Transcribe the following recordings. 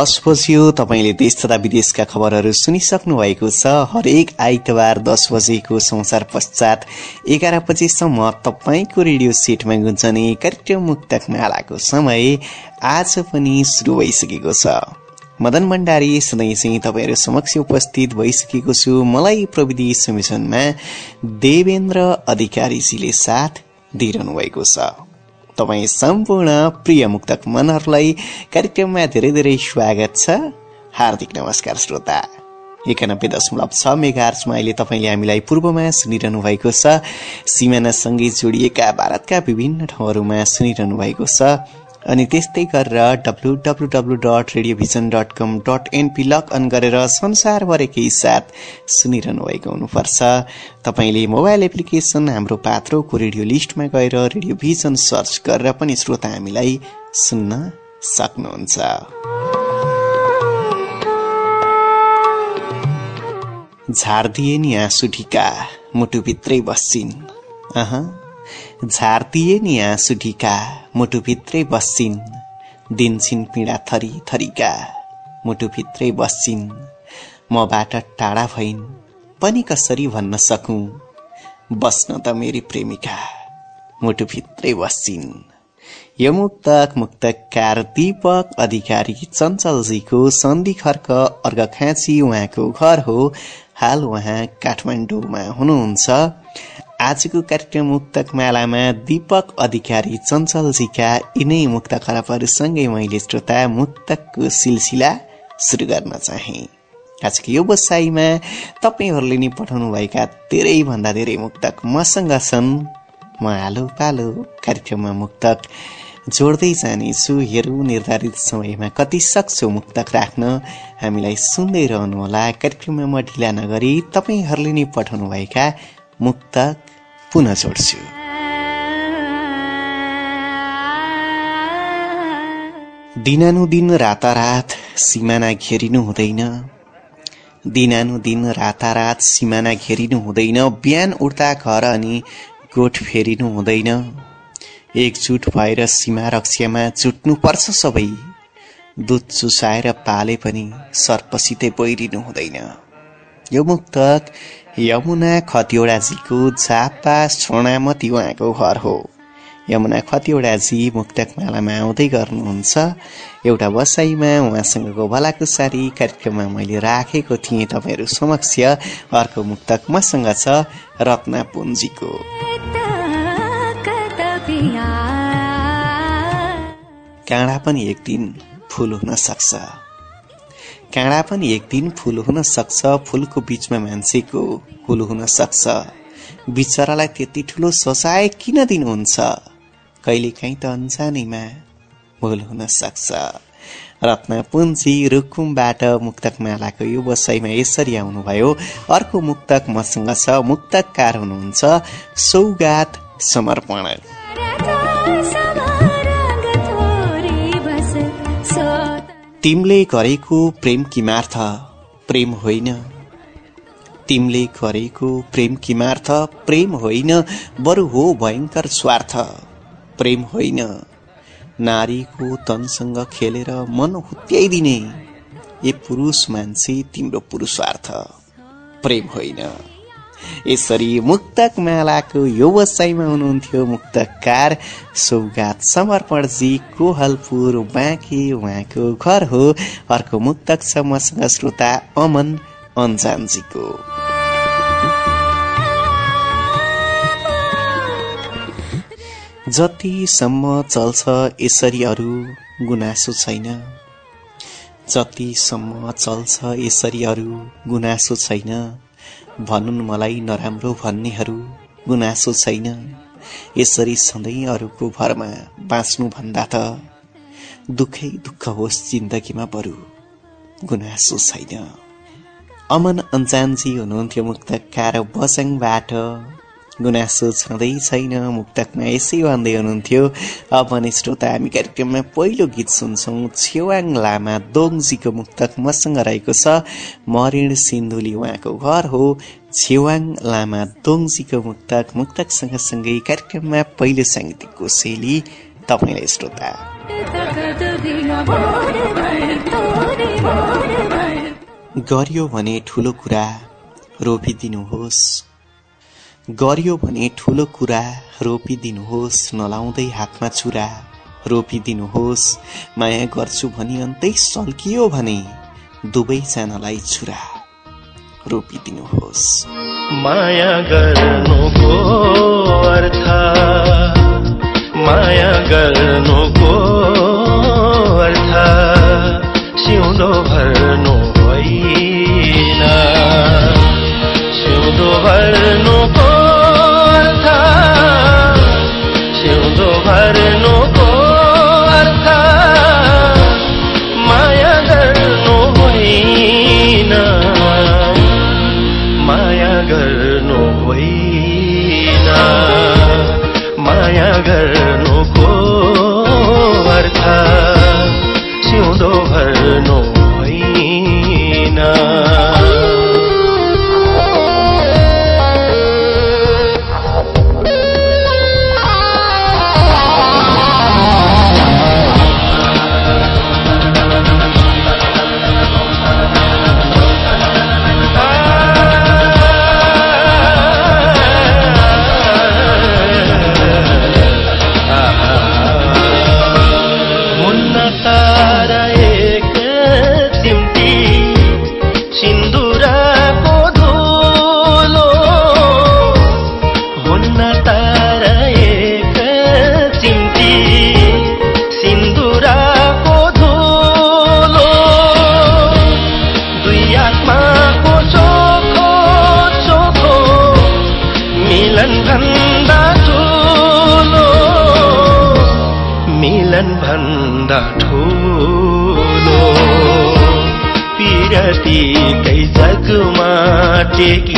दस बज्यो तपाईँले देश तथा विदेशका खबरहरू सुनिसक्नु भएको छ। हरेक आइतबार दस बजेको संसार पश्चात एघार बजेसम्म तपाईँको रेडियो सेटमा गुन्जने कार्यक्रम मुक्तक मालाको समय आज पनि सुरु भइसकेको छ। मदन भण्डारी सधैँ चाहिँ तपाईँहरू समक्ष उपस्थित भइसकेको छु। मलाई प्रविधि समिशनमा देवेन्द्र अधिकारीजीले साथ दिइरहनु भएको छ। तपाईँ सम्पूर्ण प्रिय मुक्तक मनहरूलाई कार्यक्रममा धेरै धेरै स्वागत छ। हार्दिक नमस्कार श्रोता। एकानब्बे दशमलव छ मेगार्चमा अहिले तपाईँले हामीलाई पूर्वमा सुनिरहनु भएको छ। सिमानासँगै जोडिएका भारतका विभिन्न ठाउँहरूमा सुनिरहनु भएको छ। अनि त्यस्तै गरेर W W W dot Radio Vision dot com dot NP log on गरेर संसारभरिकै साथ सुनिरहनु भएको हुनुपर्छ। तपाईँले मोबाइल एप्लिकेसन हाम्रो पात्रोको रेडियो लिस्टमा गएर रेडियोभिजन सर्च गरेर पनि श्रोता हामीलाई सुन्न सक्नुहुन्छ। झारदिए नि आँसु ढिका मुटुभित्रै बस्छिन्। झारदिए नि आँसु ढिका मुटुभित्रै बस्छिन् दिन्छिन् पीडा थरी थरीका मुटुभित्रै बस्छिन् मबाट टाढा भइन् पनि कसरी भन्न सकौँ? बस्न त मेरी प्रेमिका मुटुभित्रै बस्छिन् यो मुक्तक मुक्तकार दीपक अधिकारी चञ्चलजीको सन्धि खर्क अर्घखाँची उहाँको घर हो। हाल उहाँ काठमाडौँमा हुनुहुन्छ। आजको कार्यक्रम मुक्तक मालामा दीपक अधिकारी चञ्चलजीका यिनै मुक्त खराबहरूसँगै मैले श्रोता मुक्तकको सिलसिला सुरु गर्न चाहे। आजको यो बसाइमा तपाईँहरूले नि पठाउनुभएका धेरैभन्दा धेरै मुक्तक मसँग छन् म आलो पालो कार्यक्रममा मुक्तक जोड्दै जानेछु। हेरौँ निर्धारित समयमा कति सक्छु मुक्तक राख्न? हामीलाई सुन्दै रहनुहोला। कार्यक्रममा म ढिला नगरी तपाईँहरूले नै पठाउनुभएका मुक्तक पुनः जोड्छु। दिनानुदिन रातारात सिमाना घेरिनु हुँदैन। दिनानुदिन रातारात सिमाना घेरिनु हुँदैन। बिहान उठ्दा घर अनि गोठ फेरिनु हुँदैन। एकजुट भएर सीमा रक्ष्यामा जुट्नुपर्छ सबै। दुध चुसाएर पाले पनि सर्पसितै बैरिनु हुँदैन। यो मुक्तक यमुना खतिवडाजीको झापा स्वर्णामती उहाँको घर हो। यमुना खतिवडाजी मुक्तक मालामा आउँदै गर्नुहुन्छ। एउटा बसाइमा उहाँसँगको भलाकुसारी कार्यक्रममा मैले राखेको थिएँ तपाईँहरू समक्ष। अर्को मुक्तक मसँग छ रत्ना पुन्जीको काँडा पनि एक दिन फुल हुन सक्छ। काँडा पनि एक दिन फुल हुन सक्छ फुलको बीचमा मान्छेको हुल हुन सक्छ। बिचरालाई त्यति ठुलो ससाय किन दिनुहुन्छ? कहिलेकाहीँ त अन्जानैमा भुल हुन सक्छ। रत्नपुञ्जी रुकुमबाट मुक्तक मालाको यो बसाइमा यसरी आउनुभयो अर्को मुक्तक मसँग छ मुक्तककार हुनुहुन्छ सौगात समर्पण। तिमीले गरेको प्रेम किमार्थ प्रेम होइन। तिमीले गरेको प्रेम किमार्थ प्रेम होइन। बरु हो भयङ्कर स्वार्थ प्रेम होइन। नारीको तनसँग खेलेर मन हुत्याइदिने ए पुरुष मान्छे तिम्रो पुरुषार्थ प्रेम होइन। यसरी मुक्तक मालाको व्यवसायमा हुनुहुन्थ्यो मुक्तकार सौगात समर्पणजी कोहलपुर बाँके उहाँको घर हो। अर्को मुक्तक छ मसँग श्रोता अमन अन्जानजीको। जतिसम्म चल्छ यसरी अरू गुनासो छैन। जतिसम्म चल्छ यसरी अरू गुनासो छैन। भनुन् मलाई नराम्रो भन्नेहरू गुनासो छैन। यसरी सधैँ अरूको भरमा बाँच्नु भन्दा त दुःखै दुःख होस् जिन्दगीमा बरु गुनासो छैन। अमन अन्जानजी हुनुहुन्थ्यो मुक्तकार बसङबाट गुनासो छँदै छैन मुक्तकमा यसै भन्दै हुनुहुन्थ्यो। अब भने श्रोता हामी कार्यक्रममा पहिलो गीत सुन्छौँ। छेवाङ लामा दोङजीको मुक्तक मसँग रहेको छ मरिण सिन्धुली उहाँको घर हो। छेवाङ लामा दोङजीको मुक्तक मुक्तक सँगसँगै कार्यक्रममा पहिलो साङ्गीतिकको शैली तपाईँलाई श्रोता। गरियो भने ठुलो कुरा रोपिदिनुहोस्। गरियो भने ठुलो कुरा रोपिदिनुहोस् नलाउँदै हातमा चुरा। रोपिदिनुहोस् माया गर्छु भनी अन्तै सल्कियो भने दुवैजनालाई छुरा रोपिदिनुहोस्। माया गर्नुको अर्थ माया गर्नुको अर्थ सिउँदो भर्नु होइन। सिउँदो भर्नुको भर्नुको day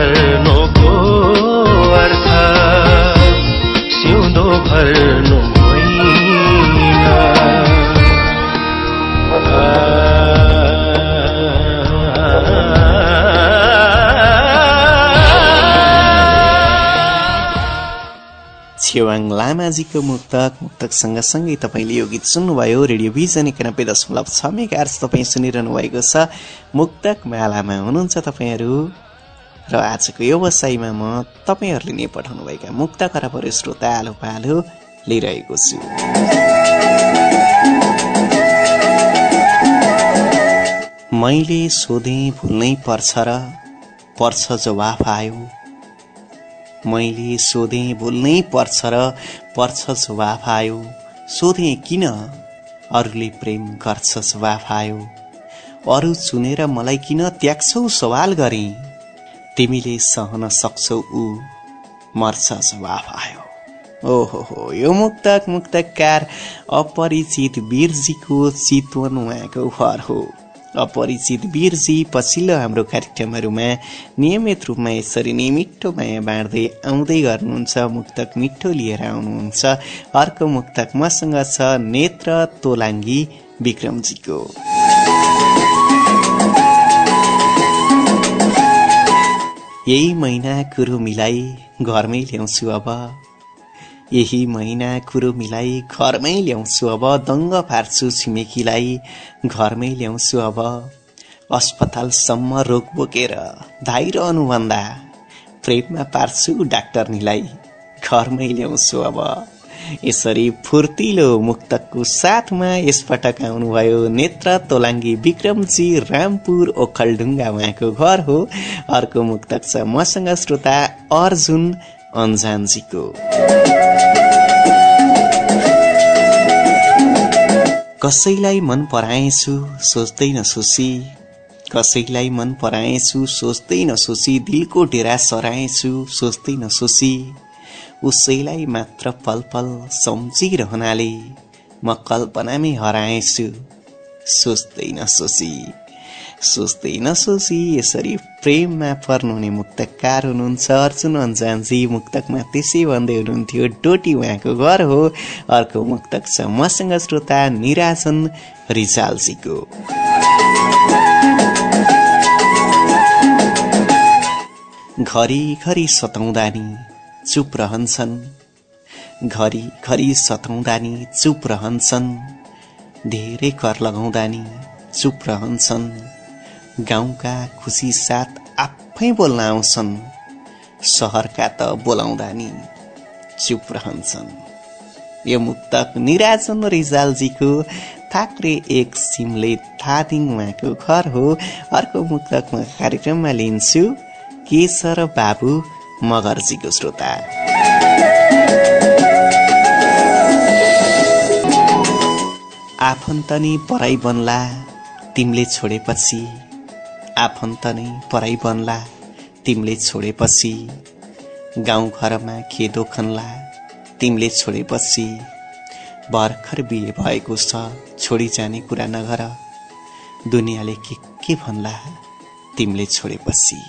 माया गर्नुको अर्थ। सिउँदो भर्नु छेवाङ लामाजीको मुक्तक मुक्तक सँगसँगै तपाईँले यो गीत सुन्नुभयो। रेडियो भिजन एकानब्बे दशमलव छ मेगा अर्स तपाईँ सुनिरहनु भएको छ। मुक्तक मालामा हुनुहुन्छ तपाईँहरू। र आजको व्यवसायमा म तपाईँहरूले नै पठाउनुभएका मुक्त खराबहरू श्रोता आलो पालो लिइरहेको छु। मैले सोधेँ भुल्नै पर्छ र पर्छ जवाफ आयो। मैले सोधेँ भुल्नै पर्छ र पर्छ जवाफ आयो। सोधेँ किन? अरूले प्रेम गर्छ जवाफ आयो। अरू चुनेर मलाई किन त्याग्छौ? सवाल गरे। तिमीले सहन सक्छौ ऊ मर्छ जवाफ आयो। ओहो यो मुक्तक मुक्तकार अपरिचित वीरजीको चितवन उहाँको घर हो। अपरिचित वीरजी पछिल्लो हाम्रो कार्यक्रमहरूमा नियमित रूपमा यसरी नै मिठो माया बाँड्दै आउँदै गर्नुहुन्छ मुक्तक मिठो लिएर आउनुहुन्छ। अर्को मुक्तक मसँग छ नेत्र तोलाङ्गी विक्रमजीको। यही महिना कुरो मिलाई घरमै ल्याउँछु अब। यही महिना कुरो मिलाई घरमै ल्याउँछु अब। दङ्ग पार्छु छिमेकीलाई घरमै ल्याउँछु अब। अस्पतालसम्म रोग बोकेर धाइरहनुभन्दा प्रेममा पार्छु डाक्टरनीलाई। घरमै ल्याउँछु अब। यसरी फुर्तिलो मुक्तकको साथमा यसपटक आउनुभयो नेत्र तोलाङ्गी विक्रमजी रामपुर ओखलढुङ्गा उहाँको घर हो। अर्को मुक्तक छ मसँग श्रोता अर्जुन अन्जानजीको। कसैलाई मन पराएछु सोच्दै नसोची। कसैलाई मन पराएछु सोच्दै नसोची। दिलको डेरा सराएछु सोच्दै नसोची। उसैलाई मात्र पल पल सम्झिरहनाले म कल्पनामै हराएछु। सोच्दै नसोची सोच्दै नसोची यसरी प्रेममा पर्नुहुने मुक्तकार हुनुहुन्छ अर्जुन अन्जानजी। मुक्तकमा त्यसै भन्दै हुनुहुन्थ्यो डोटी उहाँको घर हो अर्को मुक्तक छ मसँग श्रोता निराजन रिजालजीको। घरिघरि सताउँदा नि चुप रहन्छन्। घरि घरि सताउँदा नि चुप रहन्छन्। धेरै कर लगाउँदा नि चुप रहन्छन्। गाउँका खुसी साथ आफै बोल्न आउँछन्। सहरका त बोलाउँदा नि चुप रहन्छन्। यो मुक्तक निराजन रिजालजीको थाक्रे एक सिमले थादिङ उहाँको घर हो। अर्को मुक्तक म कार्यक्रममा लिन्छु। केशर बाबु मगर्जीको श्रोता। आफन्त नै पराई बन्ला तिमीले छोडेपछि। आफन्त नै पराई बन्ला तिमीले छोडेपछि। गाउँघरमा खेदो खन्ला तिमीले छोडेपछि। भर्खर बिहे भएको छ छोडी जाने कुरा नगर। दुनियाँले के के भन्ला तिमीले छोडेपछि।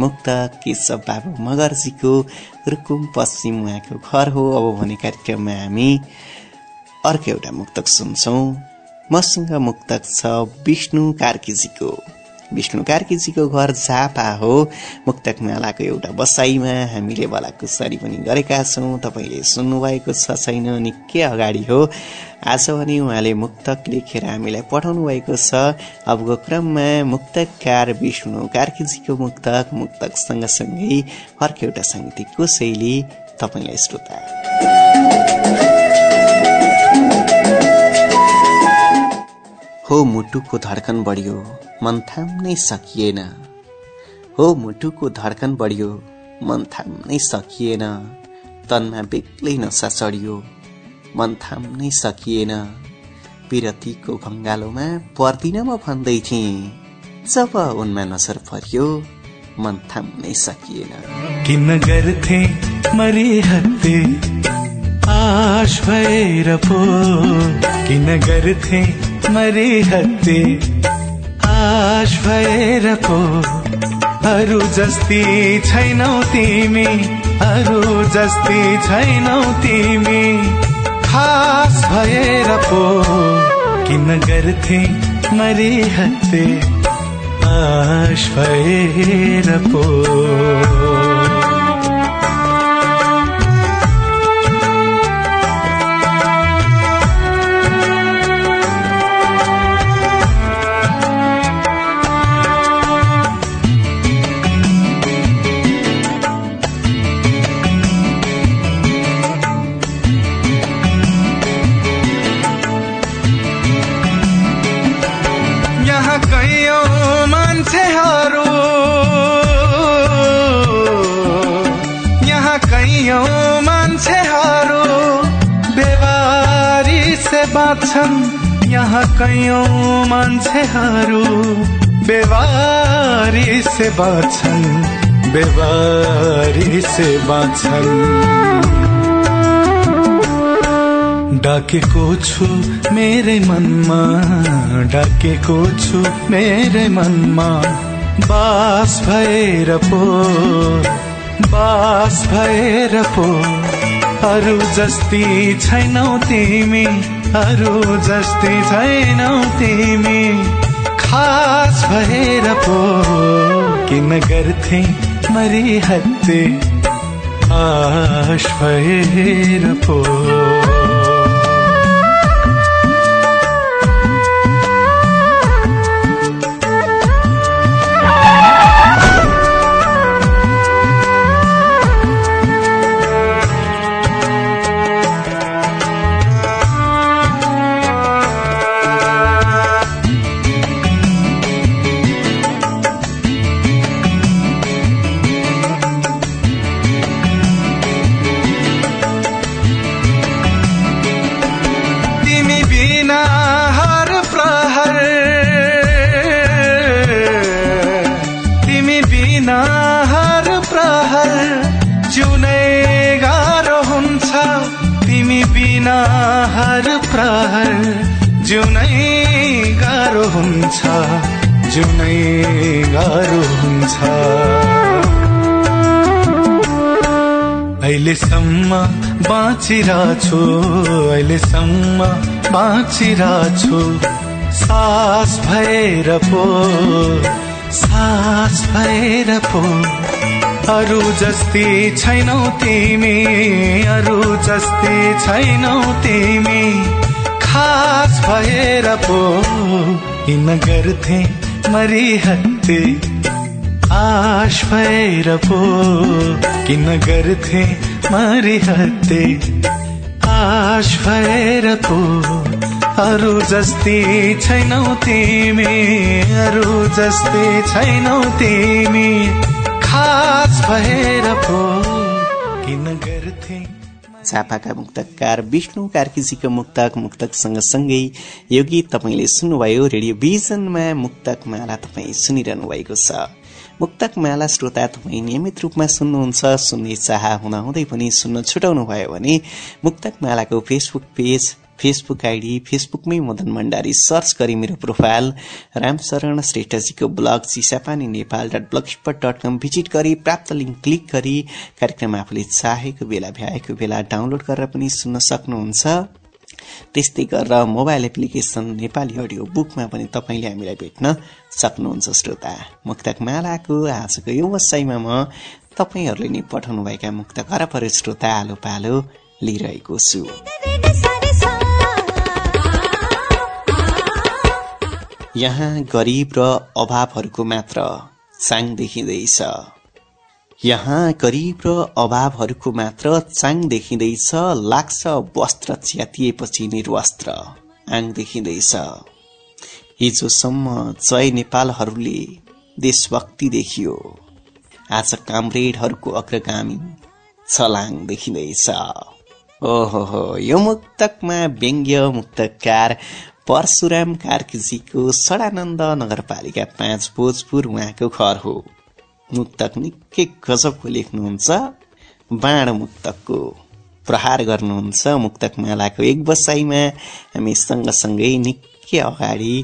मुक्त केशव बाबु मगर्जीको रुकुम पश्चिम उहाँको घर हो। अब भने कार्यक्रममा हामी अर्को एउटा मुक्तक सुन्छौँ। मसँग मुक्तक छ विष्णु कार्कीजीको। विष्णु कार्कीजीको घर झापा हो। मुक्तक मालाको एउटा बसाइमा हामीले बलाकुसारी पनि गरेका छौँ। तपाईँले सुन्नुभएको छ छैन निकै अगाडि हो। आज भने उहाँले मुक्तक लेखेर हामीलाई पठाउनु भएको छ। अबको क्रममा मुक्तकार विष्णु कार्कीजीको मुक्तक मुक्तक सँगसँगै अर्को एउटा साङ्गीतिकको शैली तपाईँलाई श्रोता। हो मुटुको धड्कन बढ्यो मन थाम्नै सकिएन। हो मुटुको धड्कन बढ्यो मन थाम्नै सकिएन। तनमा बेग्लै नसा चढियो मन थाम्नै सकिएन। विरतीको भङ्गालोमा पर्दिन म भन्दै थिएँ जब उनमा नजर पर्यो मन थाम्नै सकिएन। किन गर्थे मरि हत्ते आश भएर पो किन गर्थे मरिहत्ते आश भएर पो अरू छैनौ तिमी अरू छैनौ तिमी। खास पो किन गर्थे मरिहत्ते आश बाँच्छन् यहाँ कैयौँ मान्छेहरू बेवारी से बाँच्छन् बेवारी से बाँच्छन्। डाकेको छु मेरै मनमा डाकेको छु मेरै मनमा। बास भएर पो बास भएर पो। अरू जस्ती छैनौ तिमी। अरू जस्ती छैनौ तिमी। खास भएर पो किन गर्थे मरिहत्ते। आश भएर पो। जुनै गाह्रो हुन्छ जुनै गाह्रो हुन्छ। अहिलेसम्म बाँचिरहेछु अहिलेसम्म बाँचिरहेछु सास भएर पो सास भएर पो। अरू जस्ती छैनौ तिमी अरू जस्ती छैनौ तिमी। खास भएर पो किन गर्थे मरिहत्ते आश भएर पो किन गर्थे मरिहत्ते आश भएर पो अरू जस्ती छैनौ तिमी अरू जस्ती छैनौ तिमी। खास भएर पो किन झापाका मुक्तकार विष्णु कार्कीजीको मुक्तक मुक्तक सँगसँगै यो गीत तपाईँले सुन्नुभयो रेडियो भिजनमा मुक्तक माला तपाईँ सुनिरहनु भएको छ। मुक्तक माला श्रोता तपाईँ नियमित रूपमा सुन्नुहुन्छ सुन्ने चाह हुँदाहुँदै पनि सुन्न छुटाउनु भयो भने मुक्तक मालाको फेसबुक पेज फेसबुक आइडी फेसबुकमै मदन भण्डारी सर्च गरी मेरो profile Ramsharan श्रेष्ठजीको blog Chisapani Nepal dot blogspot dot com visit गरी प्राप्त लिङ्क क्लिक गरी कार्यक्रम आफूले चाहेको बेला भ्याएको बेला डाउनलोड गरेर पनि सुन्न सक्नुहुन्छ। त्यस्तै गरेर मोबाइल एप्लिकेसन नेपाली अडियो बुकमा पनि तपाईँले हामीलाई भेट्न सक्नुहुन्छ श्रोता। मुक्तक मालाको आजको यो वसाइमा म तपाईँहरूले नै पठाउनुभएका मुक्त घरपरे श्रोता आलो पालो लिइरहेको छु। यहाँ गरिब र अभावहरूको मात्र चाङ देखिँदैछ। यहाँ गरिब र अभावहरूको मात्र चाङ देखिँदैछ लाग्छ वस्त्र च्यातिएपछि निर्वस्त्र आङ देखिँदैछ। हिजोसम्म जय नेपालहरूले देशभक्ति देखियो। आज कामरेडहरूको अग्रगामी छलाङ देखिँदैछ। ओहो यो मुक्तकमा व्यङ्ग्य मुक्तकार परशुराम कार्कीजीको सडानन्द नगरपालिका पाँच भोजपुर उहाँको घर हो। मुक्तक निकै गजबको लेख्नुहुन्छ बाण मुक्तकको प्रहार गर्नुहुन्छ मुक्तक मालाको एक बसाइमा। हामी सँगसँगै निकै अगाडि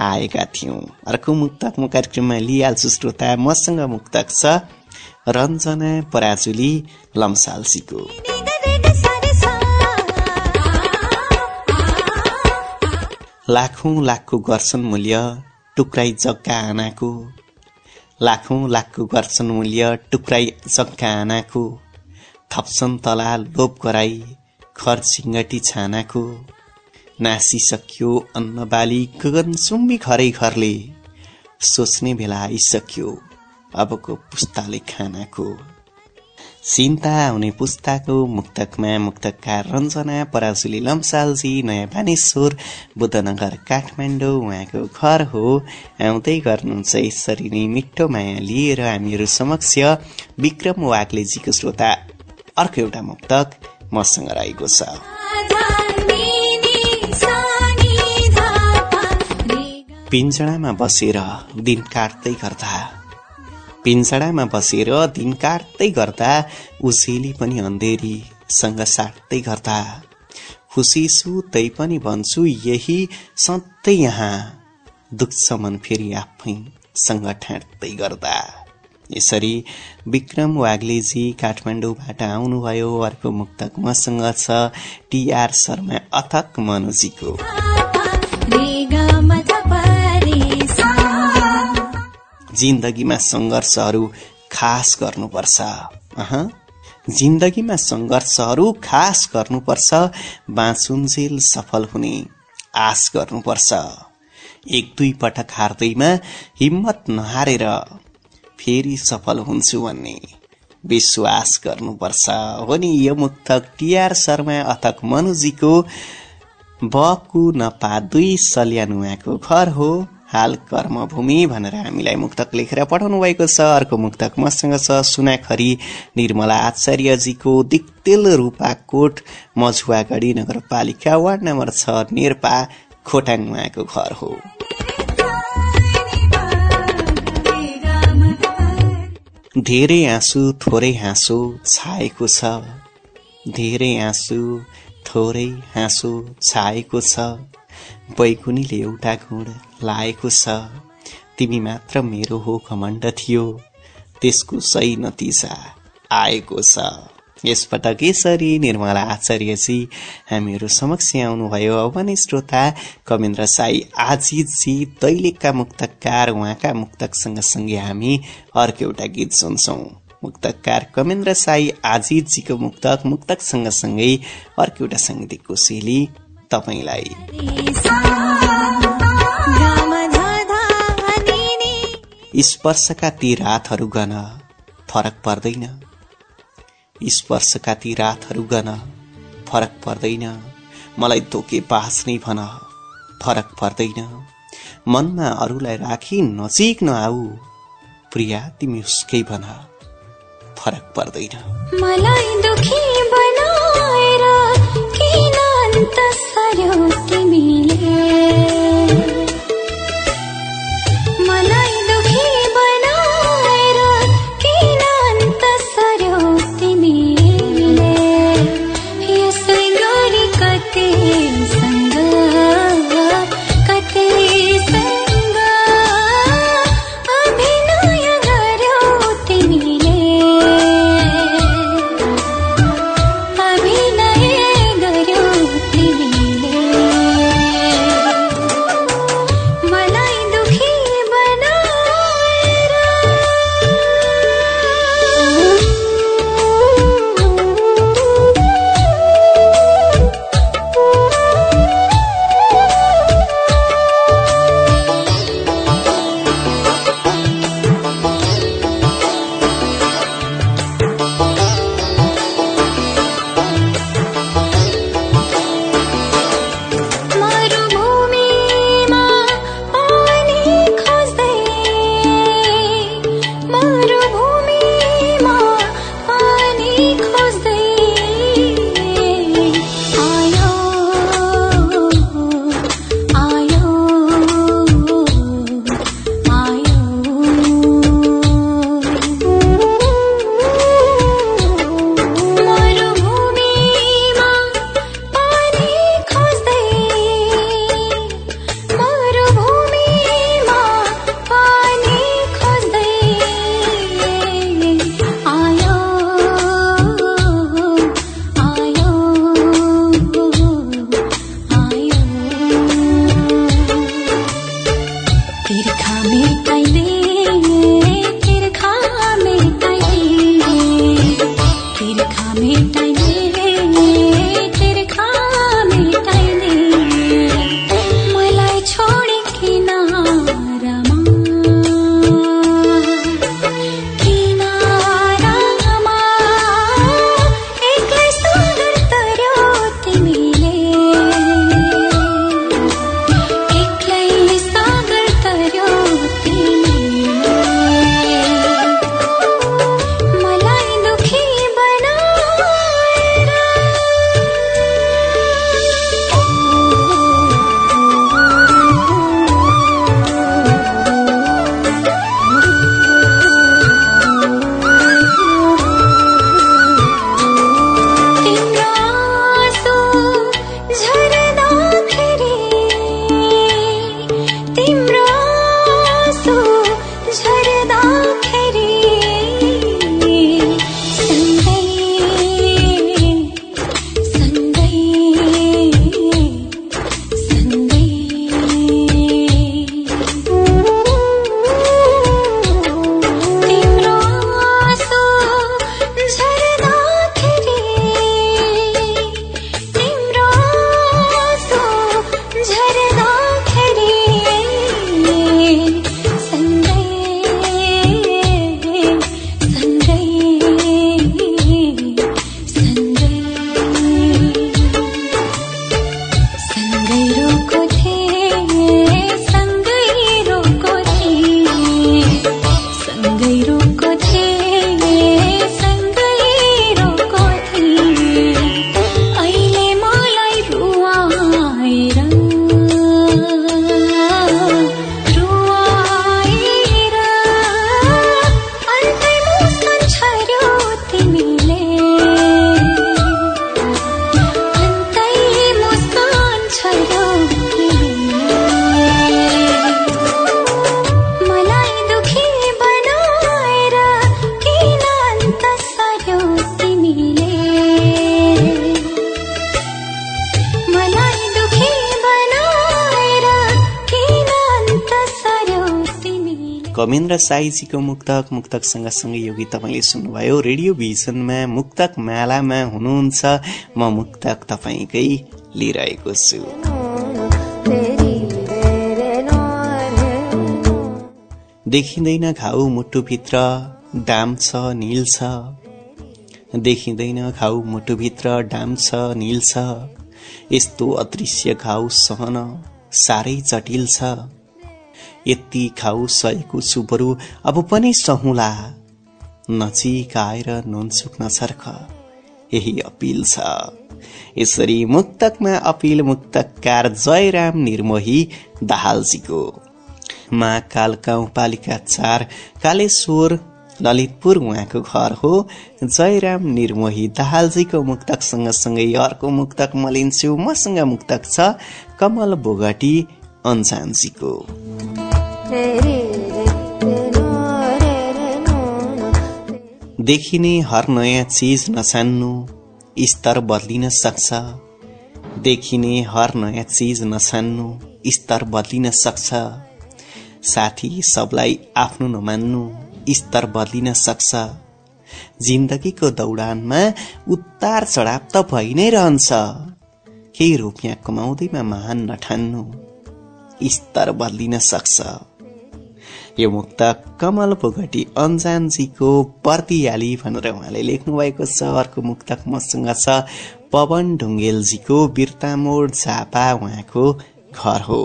आएका थियौँ। अर्को मुक्तक म कार्यक्रममा लिइहाल्छु श्रोता मसँग मुक्तक छ रञ्जना पराजुली लम्सालसीको लाखौं लाखको गर्छन् मूल्य टुक्राई जग्गा आनाको। लाखौं लाखको गर्छन् मूल्य टुक्राई जग्गा आनाको। थप्छन् तला लोप गराई खर सिङ्गटी छानाको। नासिसक्यो अन्न बाली गगन सुम्बी घरै घरले। सोच्ने बेला आइसक्यो अबको पुस्ताले खानाको। चिन्ता आउने पुस्ताको मुक्तकमा मुक्तकार रञ्जना पराजुली लम्सालजी नयाँ बानेश्वर बुद्धनगर काठमाडौँ उहाँको घर हो। आउँदै गर्नुहुन्छ यसरी नै मिठो माया लिएर हामीहरू समक्ष विक्रम वाग्लेजीको श्रोता। अर्को एउटा मुक्तक मसँग रहेको छ। पिञ्जडामा बसेर दिन काट्दै गर्दा पिन्सडामा बसेर दिन काट्दै गर्दा उसेली पनि अँधेरीसँग साट्दै गर्दा खुसी छु तै पनि भन्छु यही सधैँ यहाँ दुख्छ मन फेरि आफैसँग ठ्याट्दै गर्दा। यसरी विक्रम वाग्लेजी काठमाडौँबाट आउनुभयो। अर्को मुक्तक मसँग छ टिआर शर्मा अथक मनोजीको। जिन्दगीमा सङ्घर्षहरू खास गर्नुपर्छ। जिन्दगीमा सङ्घर्षहरू खास गर्नुपर्छ बाँचुन्जेल सफल हुने आश गर्नुपर्छ। एक दुई पटक हार्दैमा हिम्मत नहारेर फेरि सफल हुन्छु भन्ने विश्वास गर्नुपर्छ। हो नि यो मुक्तक टिआर शर्मा अथक मनुजीको बकु नपा दुई सल्यान उहाँको घर हो। हाल कर्मभूमि भनेर हामीलाई मुक्तक लेखेर पठाउनु भएको छ। अर्को मुक्तक मसँग छ सुनाखरी निर्मला आचार्यजीको दिक्तेल रूपाकोट मझुवागढी नगरपालिका वार्ड नम्बर छ नेर्पा खोटाङ घर हो। धेरै आँसु थोरै हाँसो छाएको छ। धेरै आँसु थोरै हाँसो छाएको छ। बैगुनीले एउटा गुण लाएको छ। तिमी मात्र मेरो हो घमण्ड थियो। त्यसको सही नतिजा आएको छ। यसपटक यसरी निर्मला आचार्यजी हामीहरू समक्ष आउनुभयो। भने श्रोता कमेन्द्र साई आजितजी दैलेखका मुक्तकार उहाँका मुक्तक सँगसँगै हामी अर्को एउटा गीत सुन्छौं। मुक्तकार कमेन्द्र साई आजितजीको मुक्तक मुक्तक सँगसँगै अर्को एउटा साङ्गीतिक कोसेली तपाईँलाई। स्पर्शका ती रातहरू गन फरक पर्दैन। स्पर्शका ती रातहरू गन फरक पर्दैन। मलाई तोके बाँच्ने भन फरक पर्दैन। मनमा अरूलाई राखी नजिक नआऊ। प्रिया तिमी उसकै भन फरक पर्दैन। मलाई दुखी बनाएर अन्त सर्यो तिमीले कमेन्द्र साईजीको मुक्तक मुक्तक सँगसँगै यो गीत तपाईँले सुन्नुभयो। रेडियो भिजनमा मुक्तक मालामा हुनुहुन्छ। म मुक्तक तपाईँकै लिइरहेको छु। देखिँदैन घाउ मुटुभित्र डाम छ निल छ। देखिँदैन घाउ मुटुभित्र डाम छ निल छ। यस्तो अदृश्य घाउ सहन साह्रै जटिल छ। यति घाउ सहेको छु अब पनि सहुला। नजिक आएर नुन सुक्न छर्ख। यही अपिल छ। यसरी मुक्तकमा अपिल मुक्तकार जयराम निर्मोही दाहालजीको। महाकाल गाउँपालिका चार कालेश्वर ललितपुर उहाँको घर हो। जयराम निर्मोही दाहालजीको मुक्तक सँगसँगै अर्को मुक्तक म मसँग मुक्तक छ। कमल बोगटी अन्जानजीको। देखिने हर नयाँ चिज नछान्नु स्तर बदलिन सक्छ। देखिने हर नयाँ चिज नछान्नु स्तर बदलिन सक्छ। साथी सबलाई आफ्नो नमान्नु स्तर बदलिन सक्छ। जिन्दगीको दौडानमा उतार चढाव त भइ नै रहन्छ। केही रुपियाँ कमाउँदैमा महान नठान्नु स्तर बदलिन सक्छ। यो मुक्त कमल पोगटी अन्जानजीको पर्दियाली भनेर उहाँले लेख्नु भएको छ। अर्को मुक्तक मसँग छ पवन ढुङ्गेलजीको बिर्तामोड झापा उहाँको घर हो।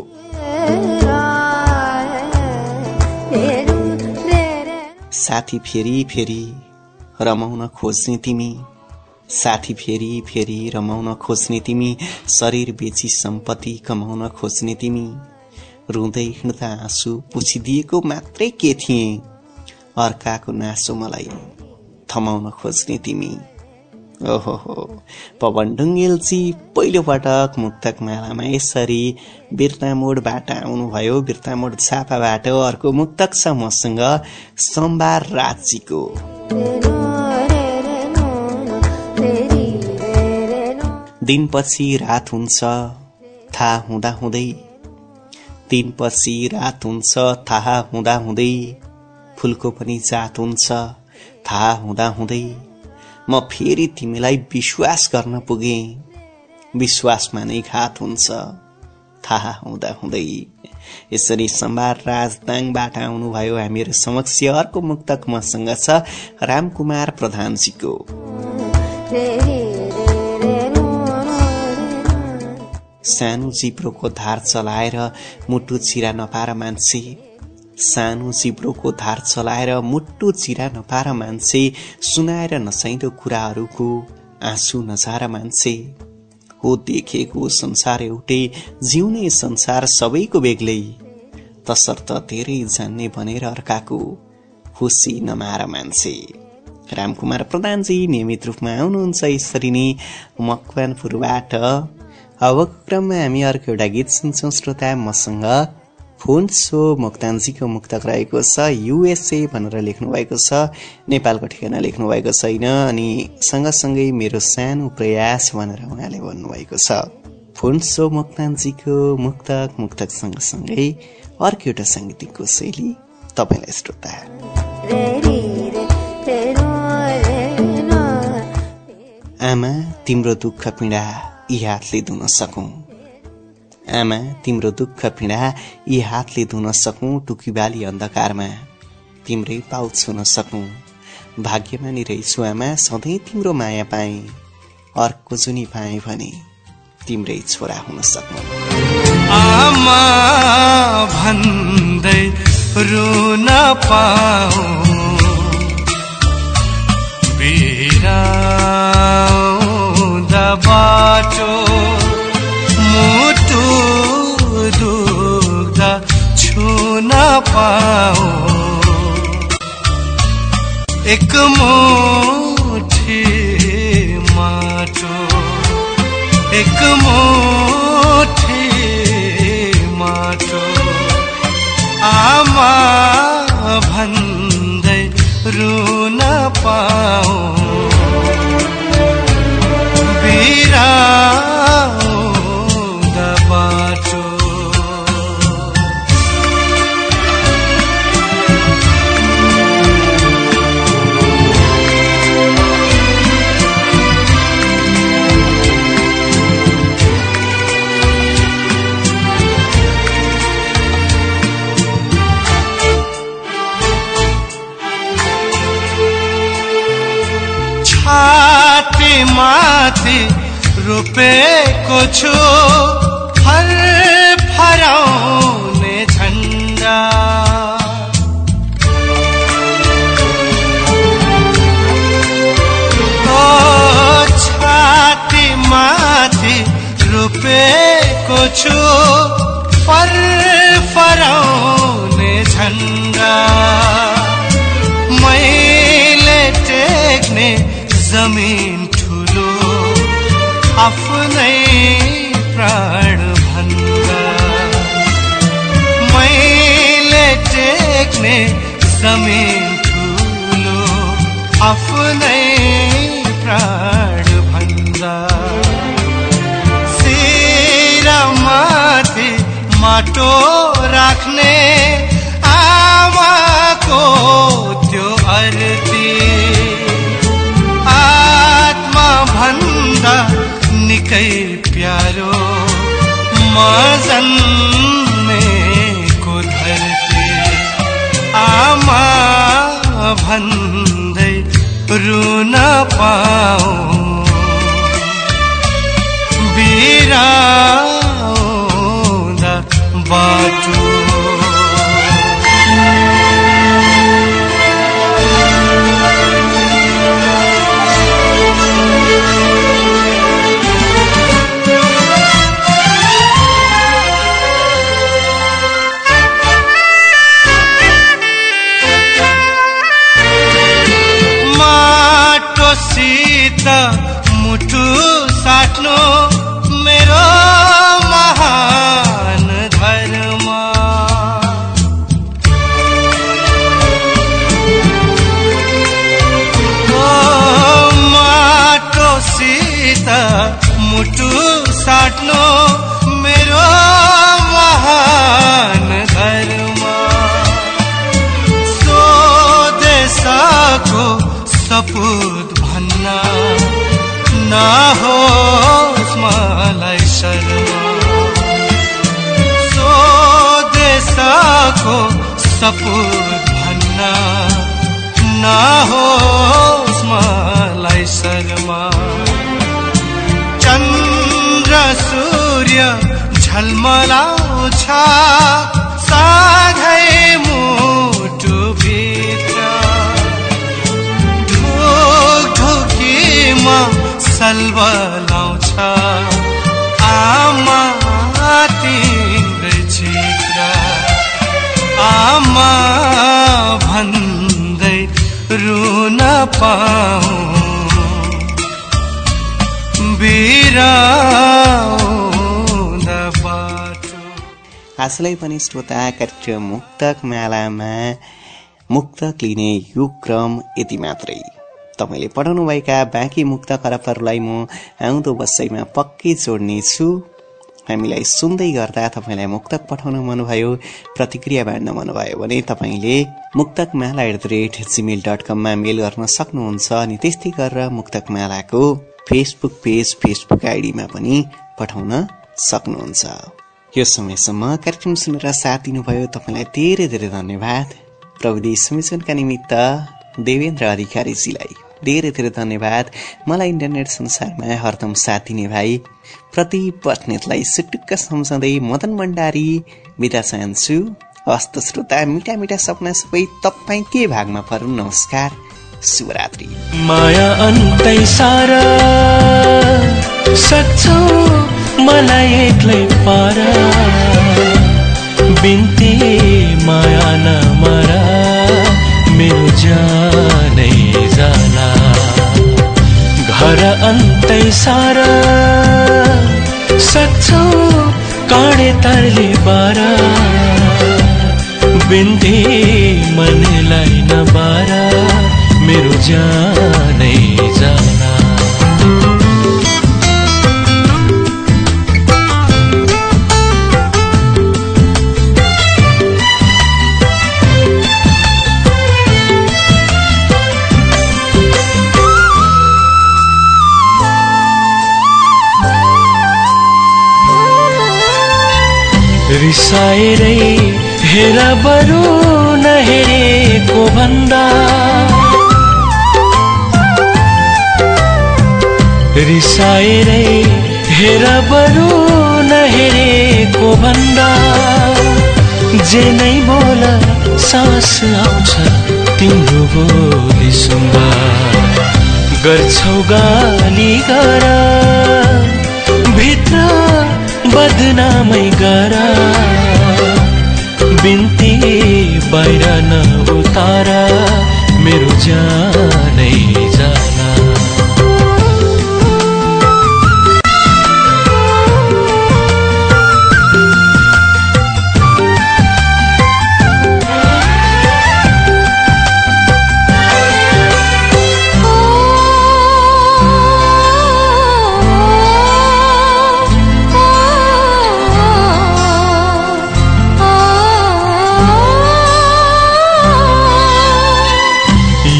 साथी फेरि फेरि रमाउन खोज्ने तिमी साथी फेरि फेरि रमाउन खोज्ने तिमी शरीर बेची सम्पत्ति कमाउन खोज्ने तिमी। रुँदै हिँड्दा आँसु पुछिदिएको मात्रै के थिए? अर्काको नासो मलाई थमाउन खोज्ने तिमी। ओहो हो पवन ढुङ्गेलजी पहिलो पटक मुक्तक मालामा यसरी बिर्तामोडबाट आउनुभयो। बिर्तामोड छापाबाट अर्को मुक्तक छ मसँग सम्बार राजीको दिनपछि रात हुन्छ थाहा हुँदा हुँदै दिनपछि रात हुन्छ थाहा हुँदा हुँदै। फुलको पनि जात हुन्छ थाहा हुँदा हुँदै। म फेरि तिमीलाई विश्वास गर्न पुगे। विश्वासमा नै घात हुन्छ थाहा हुँदा हुँदै। यसरी सम्भार राजदाङबाट आउनुभयो हामीहरू समक्ष। अर्को मुक्तक मसँग छ रामकुमार प्रधानजीको। सानो जिब्रोको धार चलाएर मुटु चिरा नपाएर मान्छे। सानो जिब्रोको धार चलाएर मुटु चिरा नपाएर मान्छे सुनाएर नचाहिँदो कुराहरूको आँसु नचार मान्छे। हो देखेको संसार एउटै जिउने संसार सबैको बेग्लै। तसर्थ धेरै जान्ने भनेर अर्काको खुसी नमार मान्छे। रामकुमार प्रधानजी नियमित रूपमा आउनुहुन्छ यसरी नै मकवानपुरबाट अबको क्रममा हामी अर्को एउटा गीत सुन्छौँ। श्रोता मसँग फोन सो मोक्तानजीको मुक्तक रहेको छ। युएसए भनेर लेख्नु भएको छ। नेपालको ठेगाना लेख्नु भएको छैन अनि सँगसँगै मेरो सानो प्रयास भनेर उहाँले भन्नुभएको छ। फोन सो मोक्तानजीको मुक्तक मुक्तक सँगसँगै अर्को एउटा साङ्गीतिकको शैली तपाईँलाई श्रोता। आमा तिम्रो दुःख पीडा। यी हातले धुन सकौँ। आमा तिम्रो दुःख पीडा यी हातले धुन सकौँ टुकीबाली अन्धकारमा। तिम्रै पाउ छुन सकौँ। भाग्यमानी रहेछु आमा सधैँ तिम्रो माया पाएँ। अर्को जुनी पाएँ भने तिम्रै छोरा हुन सकौँ। आमा भन्दै रुन पाऊ। बिराउँदा बाटो मुटु दुख्दा छुन पाऊ एक मुठी माटो एक मुठी माटो आमा माथि रोपेको छु। फर फराउने झन्डा। छाती माथि रोपेको छु। फर फराउने झन्डा। मैले टेक्ने जमिन आफ्नै प्राण भन्दा मैले टेक्ने जमिन ठुलो आफ्नै प्राण भन्दा शिरमाथि माटो राख्ने आमाको त्यो अर्थी आत्मा भन्दा निकै प्यारो म जन्मेको धरती आमा भन्दै रुन पाऊ बिराउँदा बाटो सपुत भन्न नहोस् मलाई शर्मा। चन्द्र सूर्य झलमलाउँछ साधै मुटु भित्र ढोक ढोकीमा सल्बलाउँछ पाऊ पनि श्रोता कार्यक्रम मुक्तक मालामा मुक्तक लिने यो क्रम यति मात्रै। तपाईँले पढाउनुभएका बाँकी मुक्त खराबहरूलाई म आउँदो वर्षैमा पक्कै जोड्ने छु हामीलाई सुन्दै गर्दा तपाईँलाई मुक्तक पठाउन मनभयो प्रतिक्रिया बाँड्न मनभयो भने तपाईँले Muktak Mala at the rate Gmail dot कममा मेल गर्न सक्नुहुन्छ अनि त्यस्तै गरेर मुक्तक मालाको फेसबुक पेज फेसबुक आइडीमा पनि पठाउन सक्नुहुन्छ। यो समयसम्म कार्यक्रम सुनेर साथ दिनुभयो तपाईँलाई धेरै धेरै धन्यवाद। प्रविधि संयोजनका निमित्त देवेन्द्र अधिकारीजीलाई धेरै धेरै धन्यवाद। मलाई इन्टरनेट संसारमा हरदम साथ दिने भाइ प्रति बस्नेतलाई सुटुक्क सम्झँदै मदन भण्डारी बिदा चाहन्छु। हस्त श्रोता मिठा मिठा सपना सबै तपाईँकै भागमा परुन् नमस्कार शुभरात्रि। माया अन्तै सारा सक्छौ मलाई एक्लै पार। बिन्ती माया नमरा मेरो जानै जाला घर अन्तै सारा। सक्छौ काँडे तरले बारा। बिन्ती मनलाई नबारा मेरो जानै जाना रिसाएरै हेर बरु नहेरेको भन्दा। रिसाएरै हेर बरु नहेरेको भन्दा। जे नै बोल सास आउँछ तिम्रो बोली सुन्दा। गर्छौ गाली गर भित्र बदनामै गर। बिन्ती बाहिर नउतार मेरो जाना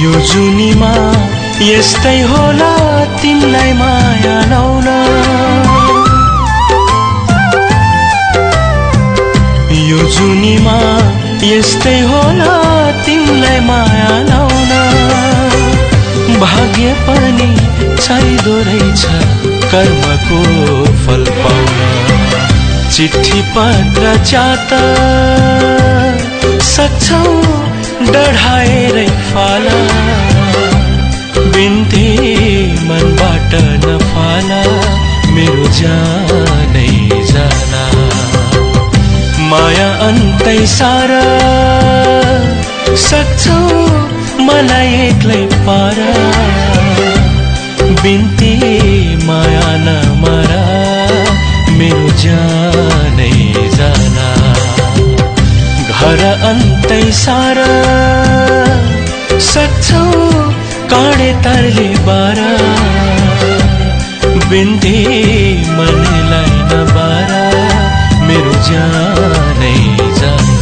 यो जुनीमा यस्तै होला तिमीलाई माया लाउन यो जुनीमा यस्तै होला तिमीलाई माया लाउन भाग्य पनि चाहिँदो रहेछ कर्मको फल पाउन। चिठी पत्र चात सक्छौ डढाएरै फाला बिन्ती मनबाट नफाला मेरो जानै जाना माया अन्तै सारा सक्छौ मलाई एक्लै पार। बिन्ती माया नमरा मेरो जानै जाना घर अन्तै सारा। सक्छौ काँडे तरले बारा। बिन्ती मनलाई नबारा मेरो जान।